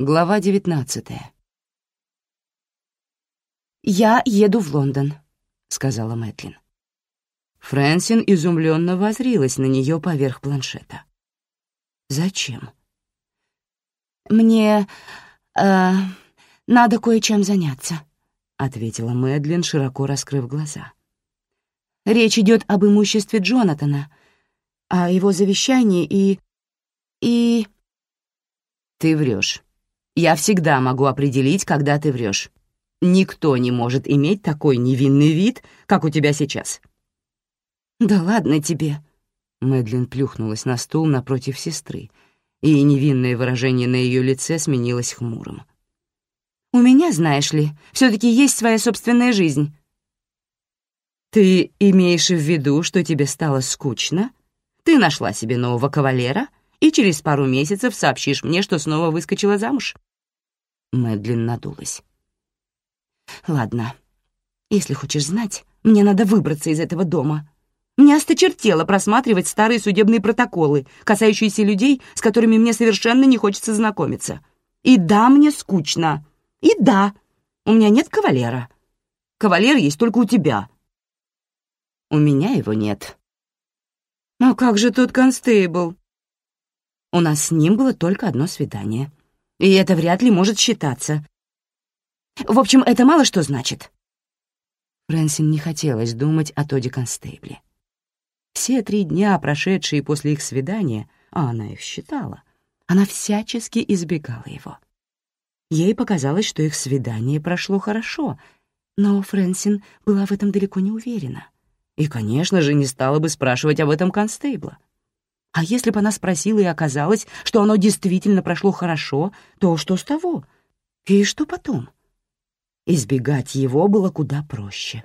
Глава девятнадцатая. «Я еду в Лондон», — сказала Мэтлин. Фрэнсин изумленно возрилась на нее поверх планшета. «Зачем?» «Мне... Э, надо кое-чем заняться», — ответила Мэдлин, широко раскрыв глаза. «Речь идет об имуществе Джонатана, о его завещании и... и...» «Ты врешь. Я всегда могу определить, когда ты врешь. Никто не может иметь такой невинный вид, как у тебя сейчас». «Да ладно тебе». Мэдлин плюхнулась на стул напротив сестры, и невинное выражение на ее лице сменилось хмурым. «У меня, знаешь ли, все таки есть своя собственная жизнь». «Ты имеешь в виду, что тебе стало скучно? Ты нашла себе нового кавалера и через пару месяцев сообщишь мне, что снова выскочила замуж?» Мэдлин надулась. «Ладно, если хочешь знать, мне надо выбраться из этого дома. Мне осточертело просматривать старые судебные протоколы, касающиеся людей, с которыми мне совершенно не хочется знакомиться. И да, мне скучно. И да, у меня нет кавалера. Кавалер есть только у тебя». «У меня его нет». «А как же тот констейбл?» «У нас с ним было только одно свидание» и это вряд ли может считаться. В общем, это мало что значит. Фрэнсин не хотелось думать о Тоди Констейбле. Все три дня, прошедшие после их свидания, а она их считала, она всячески избегала его. Ей показалось, что их свидание прошло хорошо, но Фрэнсин была в этом далеко не уверена. И, конечно же, не стала бы спрашивать об этом Констейбла. А если бы она спросила и оказалось, что оно действительно прошло хорошо, то что с того? И что потом? Избегать его было куда проще.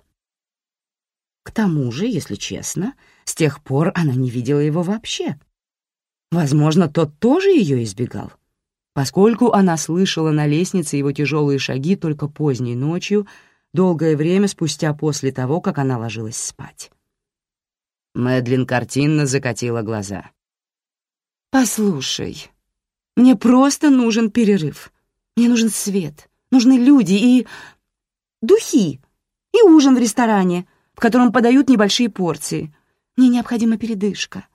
К тому же, если честно, с тех пор она не видела его вообще. Возможно, тот тоже ее избегал, поскольку она слышала на лестнице его тяжелые шаги только поздней ночью, долгое время спустя после того, как она ложилась спать. Мэдлин картинно закатила глаза. «Послушай, мне просто нужен перерыв. Мне нужен свет, нужны люди и... духи, и ужин в ресторане, в котором подают небольшие порции. Мне необходима передышка.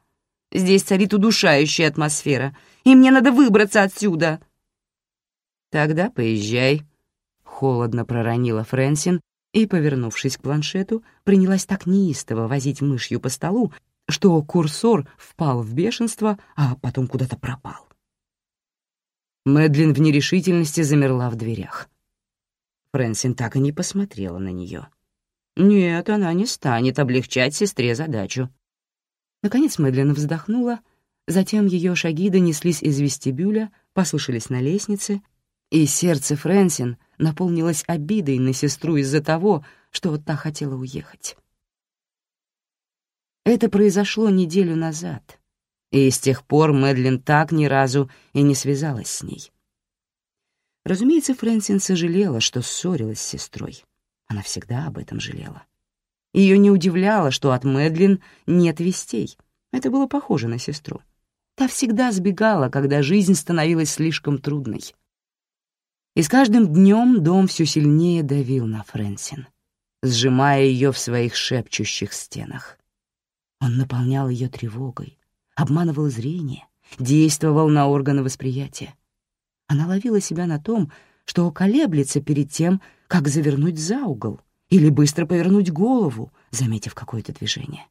Здесь царит удушающая атмосфера, и мне надо выбраться отсюда». «Тогда поезжай», — холодно проронила Фрэнсин, и, повернувшись к планшету, принялась так неистово возить мышью по столу, что курсор впал в бешенство, а потом куда-то пропал. Мэдлин в нерешительности замерла в дверях. Фрэнсин так и не посмотрела на нее. Нет, она не станет облегчать сестре задачу. Наконец Мэдлин вздохнула, затем ее шаги донеслись из вестибюля, послышались на лестнице, и сердце Фрэнсин наполнилось обидой на сестру из-за того, что вот та хотела уехать. Это произошло неделю назад, и с тех пор Мэдлин так ни разу и не связалась с ней. Разумеется, Фрэнсин сожалела, что ссорилась с сестрой. Она всегда об этом жалела. Ее не удивляло, что от Мэдлин нет вестей. Это было похоже на сестру. Та всегда сбегала, когда жизнь становилась слишком трудной. И с каждым днем дом все сильнее давил на Фрэнсин, сжимая ее в своих шепчущих стенах. Он наполнял ее тревогой, обманывал зрение, действовал на органы восприятия. Она ловила себя на том, что колеблется перед тем, как завернуть за угол или быстро повернуть голову, заметив какое-то движение.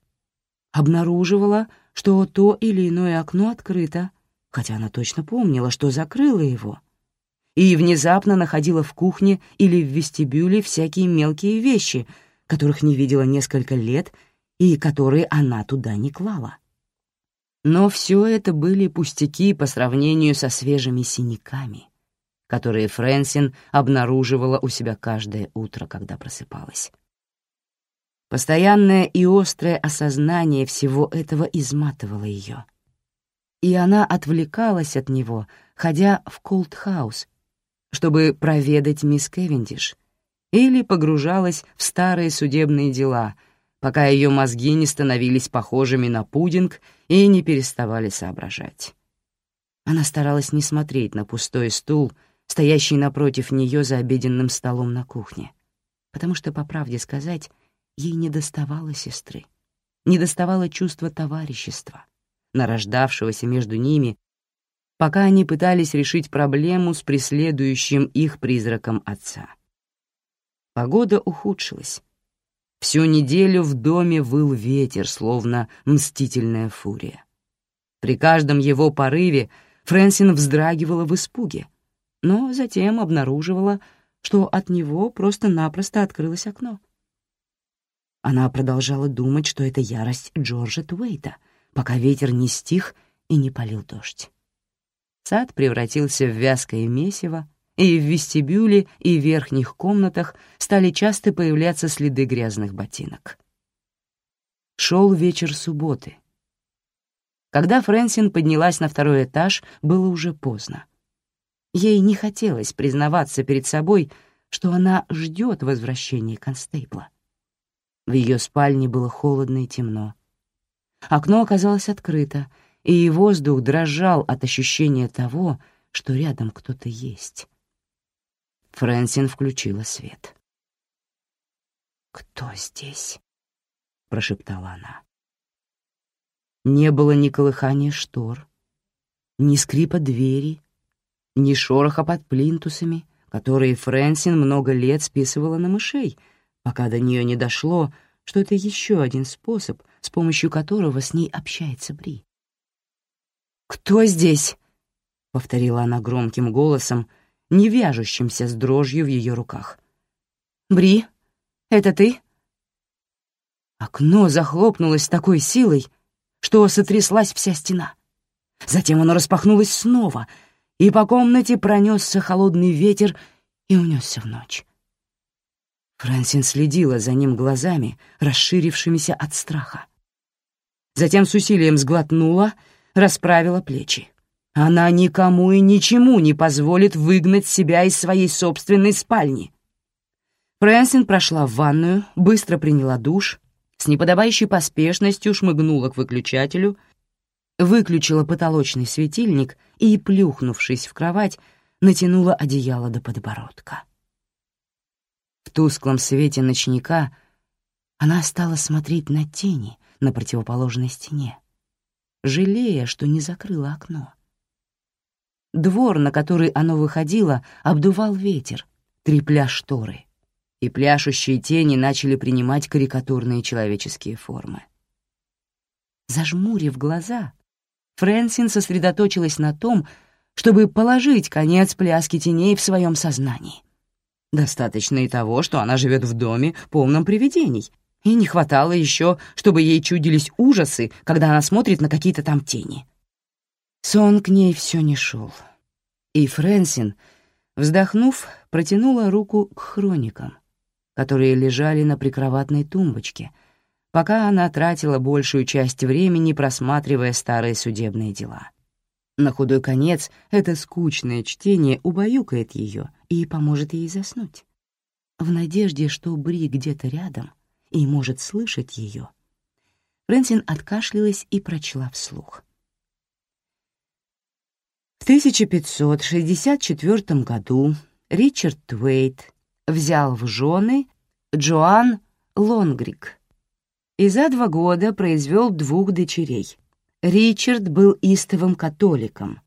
Обнаруживала, что то или иное окно открыто, хотя она точно помнила, что закрыла его — и внезапно находила в кухне или в вестибюле всякие мелкие вещи, которых не видела несколько лет и которые она туда не клала. Но все это были пустяки по сравнению со свежими синяками, которые Фрэнсин обнаруживала у себя каждое утро, когда просыпалась. Постоянное и острое осознание всего этого изматывало ее. И она отвлекалась от него, ходя в Колдхаус чтобы проведать мисс Кевиндиш, или погружалась в старые судебные дела, пока ее мозги не становились похожими на пудинг и не переставали соображать. Она старалась не смотреть на пустой стул, стоящий напротив нее за обеденным столом на кухне, потому что, по правде сказать, ей не доставало сестры, не доставало чувства товарищества, нарождавшегося между ними, пока они пытались решить проблему с преследующим их призраком отца. Погода ухудшилась. Всю неделю в доме выл ветер, словно мстительная фурия. При каждом его порыве Фрэнсин вздрагивала в испуге, но затем обнаруживала, что от него просто-напросто открылось окно. Она продолжала думать, что это ярость Джорджа Туэйта, пока ветер не стих и не полил дождь. Сад превратился в вязкое месиво, и в вестибюле и верхних комнатах стали часто появляться следы грязных ботинок. Шел вечер субботы. Когда Фрэнсин поднялась на второй этаж, было уже поздно. Ей не хотелось признаваться перед собой, что она ждет возвращения констейбла. В ее спальне было холодно и темно. Окно оказалось открыто, и воздух дрожал от ощущения того, что рядом кто-то есть. Фрэнсин включила свет. «Кто здесь?» — прошептала она. Не было ни колыхания штор, ни скрипа двери, ни шороха под плинтусами, которые Фрэнсин много лет списывала на мышей, пока до нее не дошло, что это еще один способ, с помощью которого с ней общается Бри. «Кто здесь?» — повторила она громким голосом, не вяжущимся с дрожью в ее руках. «Бри, это ты?» Окно захлопнулось такой силой, что сотряслась вся стена. Затем оно распахнулось снова — и по комнате пронесся холодный ветер и унесся в ночь. Франсин следила за ним глазами, расширившимися от страха. Затем с усилием сглотнула, расправила плечи. Она никому и ничему не позволит выгнать себя из своей собственной спальни. Фрэнсин прошла в ванную, быстро приняла душ, с неподобающей поспешностью шмыгнула к выключателю выключила потолочный светильник и, плюхнувшись в кровать, натянула одеяло до подбородка. В тусклом свете ночника она стала смотреть на тени на противоположной стене, жалея, что не закрыла окно. Двор, на который оно выходило, обдувал ветер, трепля шторы, и пляшущие тени начали принимать карикатурные человеческие формы. Зажмурив глаза, Фрэнсин сосредоточилась на том, чтобы положить конец пляске теней в своем сознании. Достаточно и того, что она живет в доме, полном привидений, и не хватало еще, чтобы ей чудились ужасы, когда она смотрит на какие-то там тени. Сон к ней все не шел. И Фрэнсин, вздохнув, протянула руку к хроникам, которые лежали на прикроватной тумбочке — пока она тратила большую часть времени, просматривая старые судебные дела. На худой конец это скучное чтение убаюкает ее и поможет ей заснуть. В надежде, что Бри где-то рядом и может слышать ее, Фрэнсин откашлялась и прочла вслух. В 1564 году Ричард Твейт взял в жены Джоан Лонгрик, и за два года произвел двух дочерей. Ричард был истовым католиком,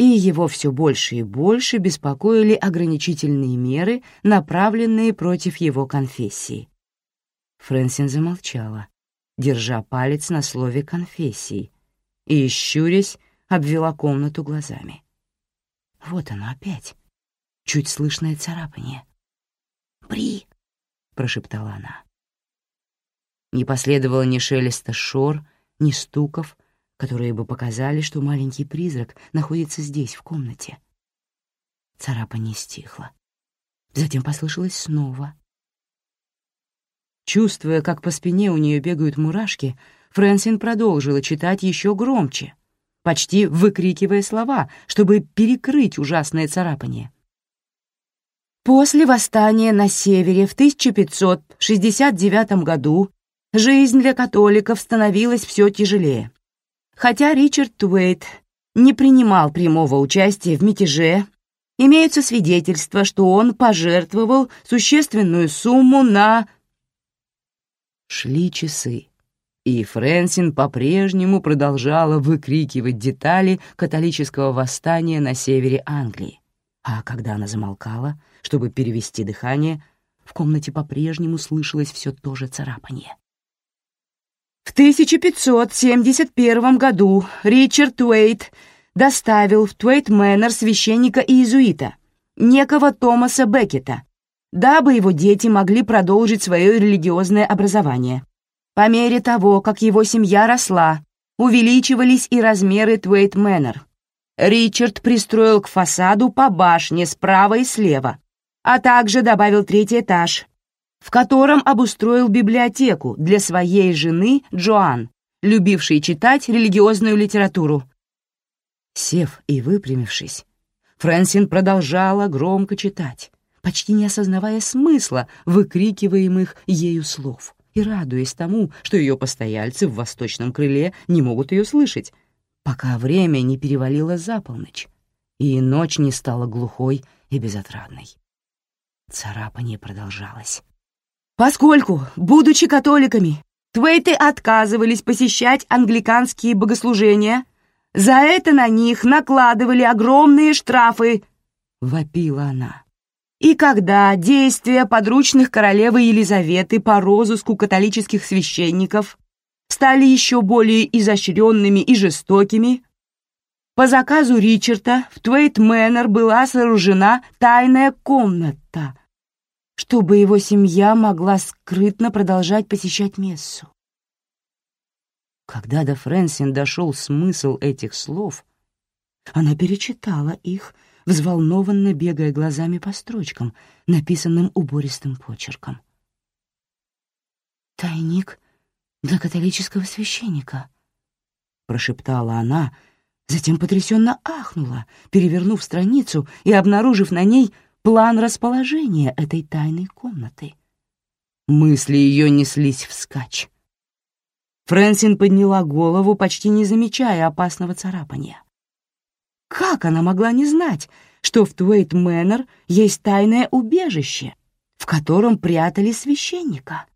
и его все больше и больше беспокоили ограничительные меры, направленные против его конфессии. Фрэнсин замолчала, держа палец на слове «конфессии», и, щурясь, обвела комнату глазами. Вот оно опять, чуть слышное царапание. «Бри!» — прошептала она. Не последовало ни шелеста шор, ни стуков, которые бы показали, что маленький призрак находится здесь, в комнате. Царапа не стихла. Затем послышалось снова. Чувствуя, как по спине у нее бегают мурашки, Фрэнсин продолжила читать еще громче, почти выкрикивая слова, чтобы перекрыть ужасное царапание. После восстания на севере в 1569 году жизнь для католиков становилась все тяжелее. Хотя Ричард Туэйт не принимал прямого участия в мятеже Имеются свидетельства, что он пожертвовал существенную сумму на... Шли часы, и Фрэнсин по-прежнему продолжала выкрикивать детали католического восстания на севере Англии. А когда она замолкала, чтобы перевести дыхание, в комнате по-прежнему слышалось все то же царапанье. В 1571 году Ричард Уэйт доставил в Твейт-Мэннер священника и иезуита, некого Томаса Беккета, дабы его дети могли продолжить свое религиозное образование. По мере того, как его семья росла, увеличивались и размеры Твейт-Мэннер. Ричард пристроил к фасаду по башне справа и слева, а также добавил третий этаж, в котором обустроил библиотеку для своей жены Джоан, любившей читать религиозную литературу. Сев и выпрямившись, Фрэнсин продолжала громко читать, почти не осознавая смысла выкрикиваемых ею слов и радуясь тому, что ее постояльцы в восточном крыле не могут ее слышать, пока время не перевалило за полночь, и ночь не стала глухой и безотрадной. Царапание продолжалось. Поскольку, будучи католиками, Твейты отказывались посещать англиканские богослужения, за это на них накладывали огромные штрафы, — вопила она. И когда действия подручных королевы Елизаветы по розыску католических священников стали еще более изощренными и жестокими, по заказу Ричарда в Твейт-Мэннер была сооружена тайная комната, чтобы его семья могла скрытно продолжать посещать мессу. Когда до Фрэнсин дошел смысл этих слов, она перечитала их, взволнованно бегая глазами по строчкам, написанным убористым почерком. «Тайник для католического священника», — прошептала она, затем потрясенно ахнула, перевернув страницу и обнаружив на ней план расположения этой тайной комнаты. Мысли ее неслись вскачь. Фрэнсин подняла голову, почти не замечая опасного царапания. Как она могла не знать, что в Твейт Мэннер есть тайное убежище, в котором прятали священника?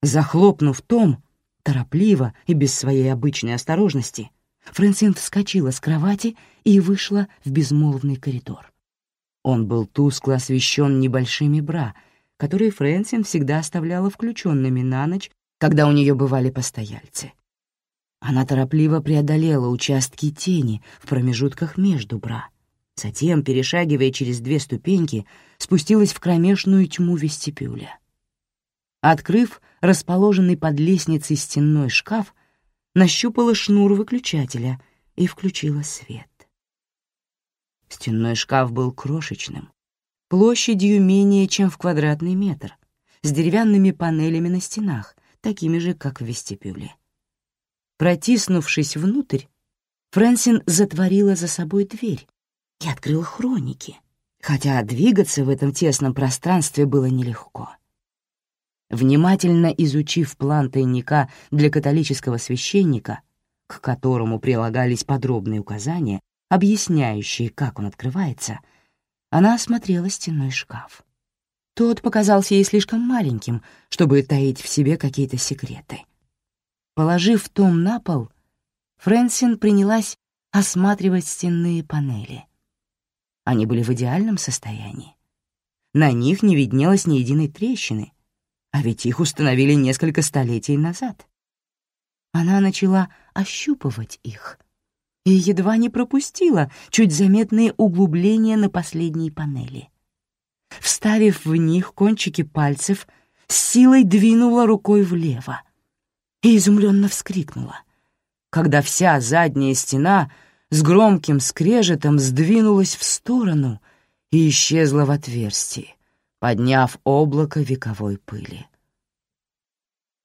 Захлопнув том, торопливо и без своей обычной осторожности, Фрэнсин вскочила с кровати и вышла в безмолвный коридор. Он был тускло освещен небольшими бра, которые Фрэнсин всегда оставляла включенными на ночь, когда у нее бывали постояльцы. Она торопливо преодолела участки тени в промежутках между бра. Затем, перешагивая через две ступеньки, спустилась в кромешную тьму вестибюля. Открыв расположенный под лестницей стенной шкаф, нащупала шнур выключателя и включила свет. Стенной шкаф был крошечным, площадью менее чем в квадратный метр, с деревянными панелями на стенах, такими же, как в вестибюле. Протиснувшись внутрь, Фрэнсин затворила за собой дверь и открыла хроники, хотя двигаться в этом тесном пространстве было нелегко. Внимательно изучив план тайника для католического священника, к которому прилагались подробные указания, объясняющие, как он открывается, она осмотрела стенной шкаф. Тот показался ей слишком маленьким, чтобы таить в себе какие-то секреты. Положив том на пол, Фрэнсин принялась осматривать стенные панели. Они были в идеальном состоянии. На них не виднелось ни единой трещины, а ведь их установили несколько столетий назад. Она начала ощупывать их — и едва не пропустила чуть заметные углубления на последней панели. Вставив в них кончики пальцев, с силой двинула рукой влево и изумленно вскрикнула, когда вся задняя стена с громким скрежетом сдвинулась в сторону и исчезла в отверстии, подняв облако вековой пыли.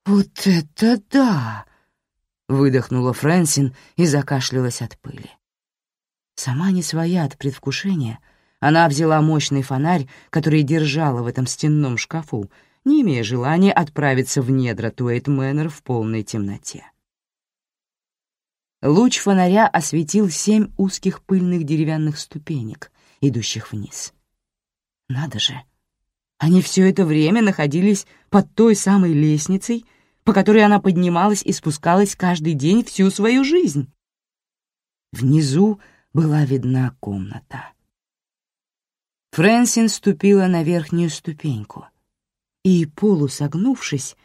«Вот это да!» выдохнула Фрэнсин и закашлялась от пыли. Сама не своя от предвкушения, она взяла мощный фонарь, который держала в этом стенном шкафу, не имея желания отправиться в недра Туэйт Мэннер в полной темноте. Луч фонаря осветил семь узких пыльных деревянных ступенек, идущих вниз. Надо же, они все это время находились под той самой лестницей, по которой она поднималась и спускалась каждый день всю свою жизнь. Внизу была видна комната. Фрэнсин ступила на верхнюю ступеньку и, полусогнувшись,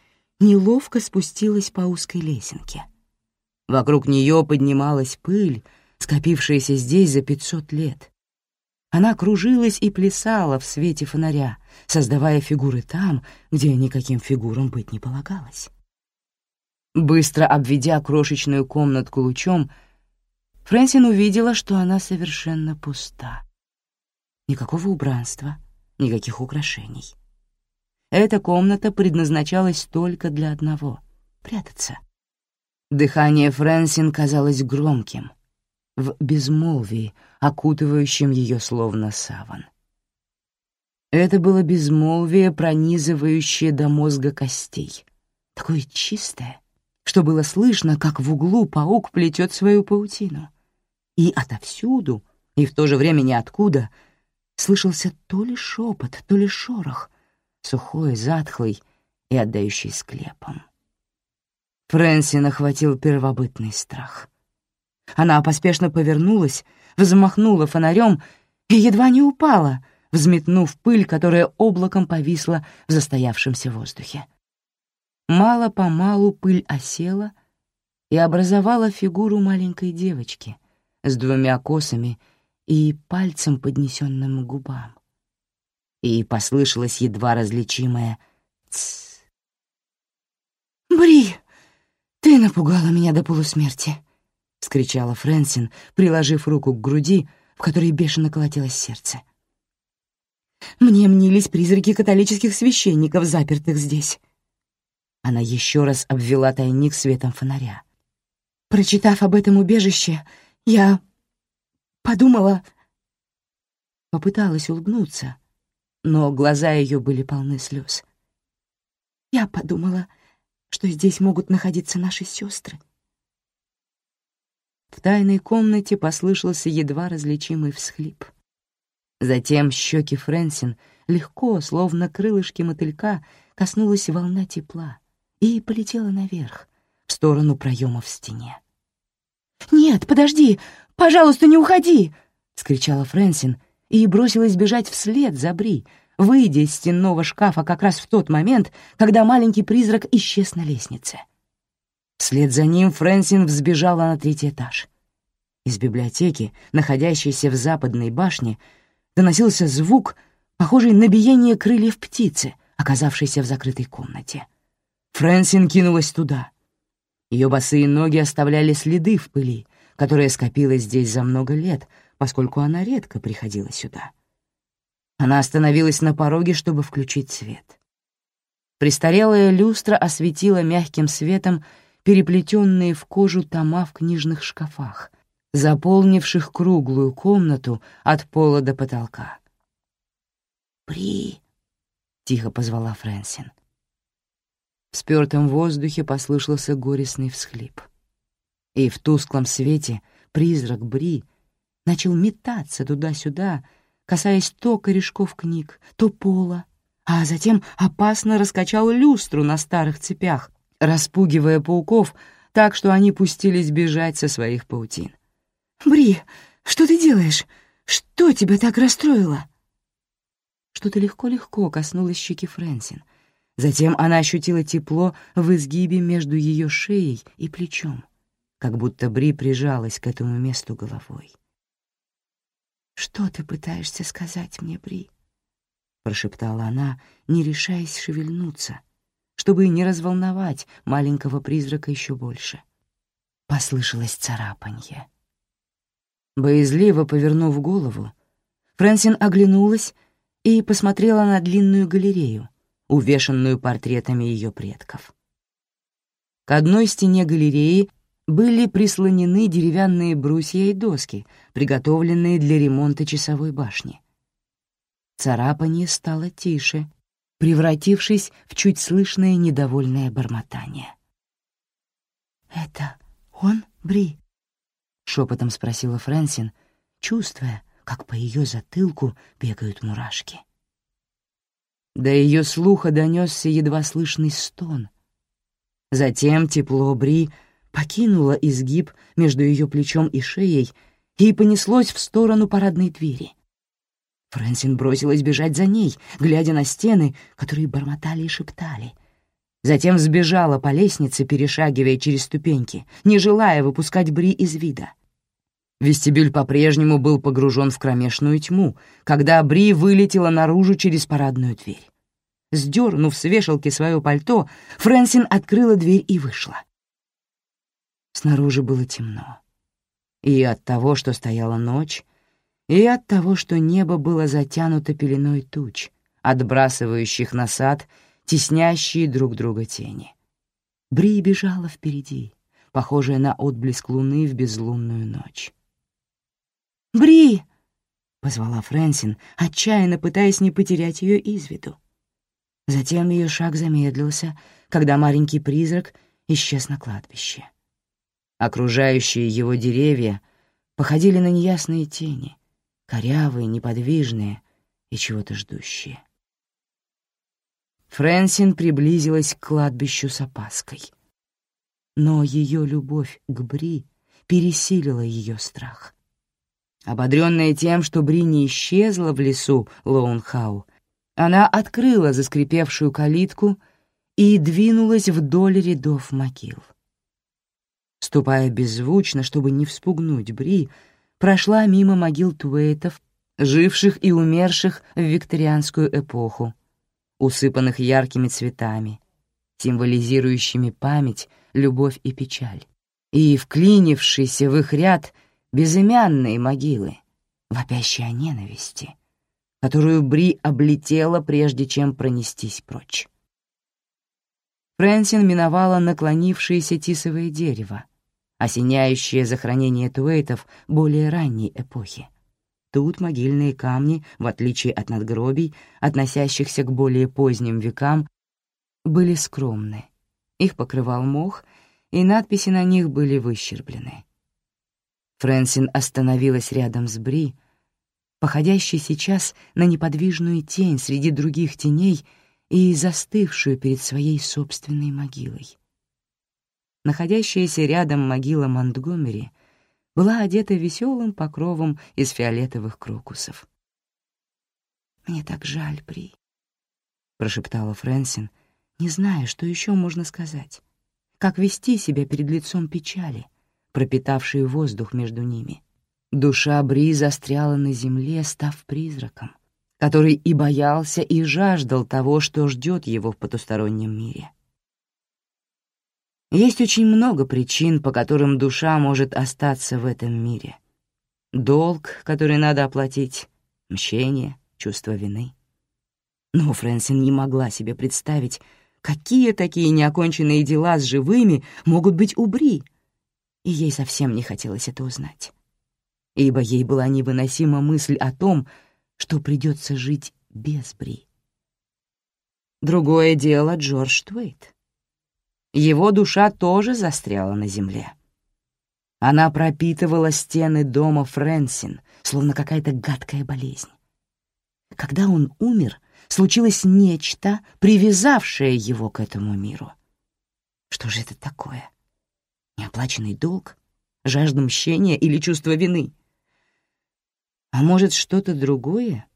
неловко спустилась по узкой лесенке. Вокруг нее поднималась пыль, скопившаяся здесь за пятьсот лет. Она кружилась и плясала в свете фонаря, создавая фигуры там, где никаким фигурам быть не полагалось. Быстро обведя крошечную комнатку лучом, Фрэнсин увидела, что она совершенно пуста. Никакого убранства, никаких украшений. Эта комната предназначалась только для одного — прятаться. Дыхание Фрэнсин казалось громким, в безмолвии, окутывающем ее словно саван. Это было безмолвие, пронизывающее до мозга костей, такое чистое, что было слышно, как в углу паук плетет свою паутину. И отовсюду, и в то же время ниоткуда, слышался то ли шепот, то ли шорох, сухой, затхлый и отдающий склепом. Фрэнсин охватил первобытный страх. Она поспешно повернулась, взмахнула фонарем и едва не упала, взметнув пыль, которая облаком повисла в застоявшемся воздухе. Мало-помалу пыль осела и образовала фигуру маленькой девочки с двумя косами и пальцем, поднесенным к губам. И послышалось едва различимое «Тссс». «Бри, ты напугала меня до полусмерти», — скричала Фрэнсин, приложив руку к груди, в которой бешено колотилось сердце. «Мне мнились призраки католических священников, запертых здесь. Она еще раз обвела тайник светом фонаря. Прочитав об этом убежище, я подумала... Попыталась улыбнуться, но глаза ее были полны слез. Я подумала, что здесь могут находиться наши сестры. В тайной комнате послышался едва различимый всхлип. Затем щеки Фрэнсин легко, словно крылышки мотылька, коснулась волна тепла и полетела наверх, в сторону проема в стене. «Нет, подожди! Пожалуйста, не уходи!» — скричала Фрэнсин и бросилась бежать вслед за Бри, выйдя из стенного шкафа как раз в тот момент, когда маленький призрак исчез на лестнице. Вслед за ним Фрэнсин взбежала на третий этаж. Из библиотеки, находящейся в западной башне, доносился звук, похожий на биение крыльев птицы, оказавшейся в закрытой комнате. Фрэнсин кинулась туда. Ее босые ноги оставляли следы в пыли, которая скопилась здесь за много лет, поскольку она редко приходила сюда. Она остановилась на пороге, чтобы включить свет. Престарелая люстра осветила мягким светом переплетенные в кожу тома в книжных шкафах, заполнивших круглую комнату от пола до потолка. «При!» — тихо позвала Фрэнсин. В спёртом воздухе послышался горестный всхлип. И в тусклом свете призрак Бри начал метаться туда-сюда, касаясь то корешков книг, то пола, а затем опасно раскачал люстру на старых цепях, распугивая пауков так, что они пустились бежать со своих паутин. «Бри, что ты делаешь? Что тебя так расстроило?» Что-то легко-легко коснулось щеки Фрэнсин — Затем она ощутила тепло в изгибе между ее шеей и плечом, как будто Бри прижалась к этому месту головой. «Что ты пытаешься сказать мне, Бри?» — прошептала она, не решаясь шевельнуться, чтобы не разволновать маленького призрака еще больше. Послышалось царапанье. Боязливо повернув голову, Фрэнсин оглянулась и посмотрела на длинную галерею, увешанную портретами ее предков. К одной стене галереи были прислонены деревянные брусья и доски, приготовленные для ремонта часовой башни. Царапанье стало тише, превратившись в чуть слышное недовольное бормотание. «Это он, Бри?» — шепотом спросила Фрэнсин, чувствуя, как по ее затылку бегают мурашки. До ее слуха донесся едва слышный стон. Затем тепло Бри покинуло изгиб между ее плечом и шеей и понеслось в сторону парадной двери. Фрэнсин бросилась бежать за ней, глядя на стены, которые бормотали и шептали. Затем сбежала по лестнице, перешагивая через ступеньки, не желая выпускать Бри из вида. Вестибюль по-прежнему был погружен в кромешную тьму, когда Бри вылетела наружу через парадную дверь. Сдернув с вешалки свое пальто, Фрэнсин открыла дверь и вышла. Снаружи было темно. И от того, что стояла ночь, и от того, что небо было затянуто пеленой туч, отбрасывающих на сад теснящие друг друга тени. Бри бежала впереди, похожая на отблеск луны в безлунную ночь. «Бри!» — позвала Фрэнсин, отчаянно пытаясь не потерять ее из виду. Затем ее шаг замедлился, когда маленький призрак исчез на кладбище. Окружающие его деревья походили на неясные тени, корявые, неподвижные и чего-то ждущие. Фрэнсин приблизилась к кладбищу с опаской. Но ее любовь к Бри пересилила ее страх. Ободренная тем, что Бри не исчезла в лесу Лоунхау, она открыла заскрипевшую калитку и двинулась вдоль рядов могил. Ступая беззвучно, чтобы не вспугнуть Бри, прошла мимо могил Туэйтов, живших и умерших в викторианскую эпоху, усыпанных яркими цветами, символизирующими память, любовь и печаль, и вклинившиеся в их ряд безымянные могилы, вопящие о ненависти, которую Бри облетела, прежде чем пронестись прочь. Фрэнсин миновала наклонившееся тисовое дерево, осеняющее захоронение туэйтов более ранней эпохи. Тут могильные камни, в отличие от надгробий, относящихся к более поздним векам, были скромны. Их покрывал мох, и надписи на них были выщерблены. Фрэнсин остановилась рядом с Бри, походящей сейчас на неподвижную тень среди других теней и застывшую перед своей собственной могилой. Находящаяся рядом могила Монтгомери была одета веселым покровом из фиолетовых крокусов. «Мне так жаль, Бри», — прошептала Фрэнсин, не зная, что еще можно сказать, как вести себя перед лицом печали, пропитавшей воздух между ними. Душа Бри застряла на земле, став призраком, который и боялся, и жаждал того, что ждет его в потустороннем мире. Есть очень много причин, по которым душа может остаться в этом мире. Долг, который надо оплатить, мщение, чувство вины. Но Фрэнсин не могла себе представить, какие такие неоконченные дела с живыми могут быть у Бри, и ей совсем не хотелось это узнать ибо ей была невыносима мысль о том, что придется жить без Бри. Другое дело Джордж Твейт. Его душа тоже застряла на земле. Она пропитывала стены дома Фрэнсин, словно какая-то гадкая болезнь. Когда он умер, случилось нечто, привязавшее его к этому миру. Что же это такое? Неоплаченный долг? Жажда мщения или чувство вины? А может, что-то другое?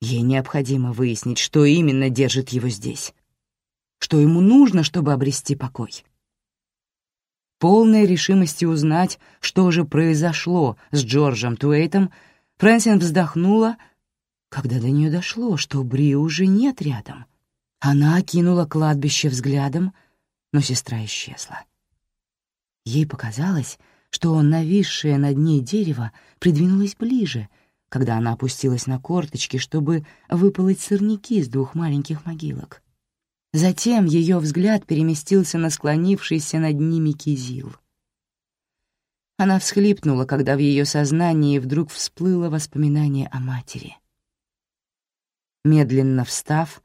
Ей необходимо выяснить, что именно держит его здесь. Что ему нужно, чтобы обрести покой. Полной решимости узнать, что же произошло с Джорджем Туэйтом, Фрэнсин вздохнула, когда до нее дошло, что Бри уже нет рядом. Она окинула кладбище взглядом, но сестра исчезла. Ей показалось, что нависшее над ней дерево придвинулось ближе, когда она опустилась на корточки, чтобы выполоть сорняки из двух маленьких могилок. Затем ее взгляд переместился на склонившийся над ними кизил. Она всхлипнула, когда в ее сознании вдруг всплыло воспоминание о матери. Медленно встав,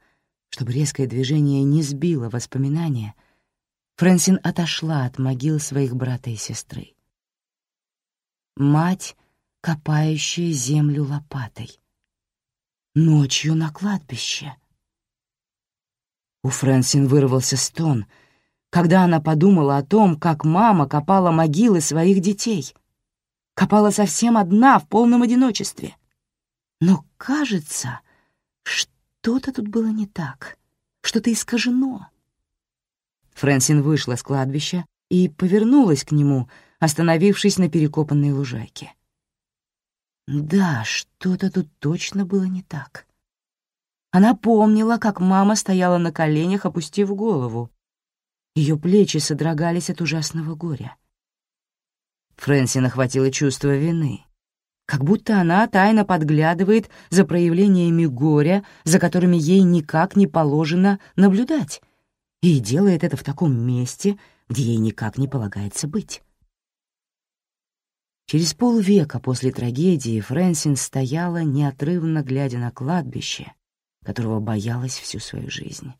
чтобы резкое движение не сбило воспоминания, Фрэнсин отошла от могил своих брата и сестры. Мать копающая землю лопатой. Ночью на кладбище. У Фрэнсин вырвался стон, когда она подумала о том, как мама копала могилы своих детей. Копала совсем одна, в полном одиночестве. Но, кажется, что-то тут было не так, что-то искажено. Фрэнсин вышла с кладбища и повернулась к нему, остановившись на перекопанной лужайке. Да, что-то тут точно было не так. Она помнила, как мама стояла на коленях, опустив голову. Ее плечи содрогались от ужасного горя. Фрэнсин охватило чувство вины, как будто она тайно подглядывает за проявлениями горя, за которыми ей никак не положено наблюдать, и делает это в таком месте, где ей никак не полагается быть. Через полвека после трагедии Фрэнсин стояла, неотрывно глядя на кладбище, которого боялась всю свою жизнь.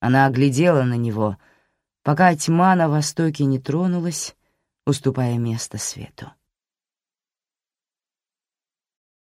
Она оглядела на него, пока тьма на востоке не тронулась, уступая место свету.